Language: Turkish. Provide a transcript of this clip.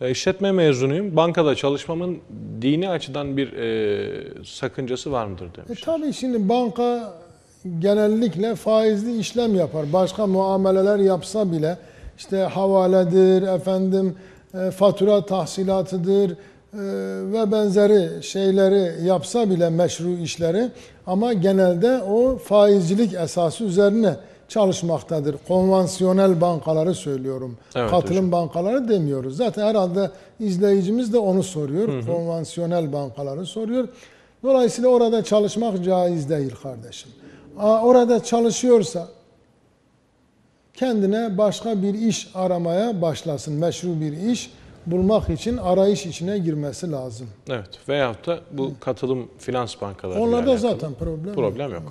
E, İşletme mezunuyum. Bankada çalışmamın dini açıdan bir e, sakıncası var mıdır E, demiş. tabii şimdi banka genellikle faizli işlem yapar. Başka muameleler yapsa bile işte havaledir, efendim e, fatura tahsilatıdır e, ve benzeri şeyleri yapsa bile meşru işleri ama genelde o faizcilik esası üzerine çalışmaktadır. Konvansiyonel bankaları söylüyorum. Evet Katılım bankaları demiyoruz. Zaten herhalde izleyicimiz de onu soruyor. Konvansiyonel bankaları soruyor. Dolayısıyla orada çalışmak caiz değil kardeşim. Orada çalışıyorsa kendine başka bir iş aramaya başlasın. Meşru bir iş bulmak için arayış içine girmesi lazım. Evet. Veyahut da bu katılım finans bankaları Onlarda zaten problem, yok. problem yok.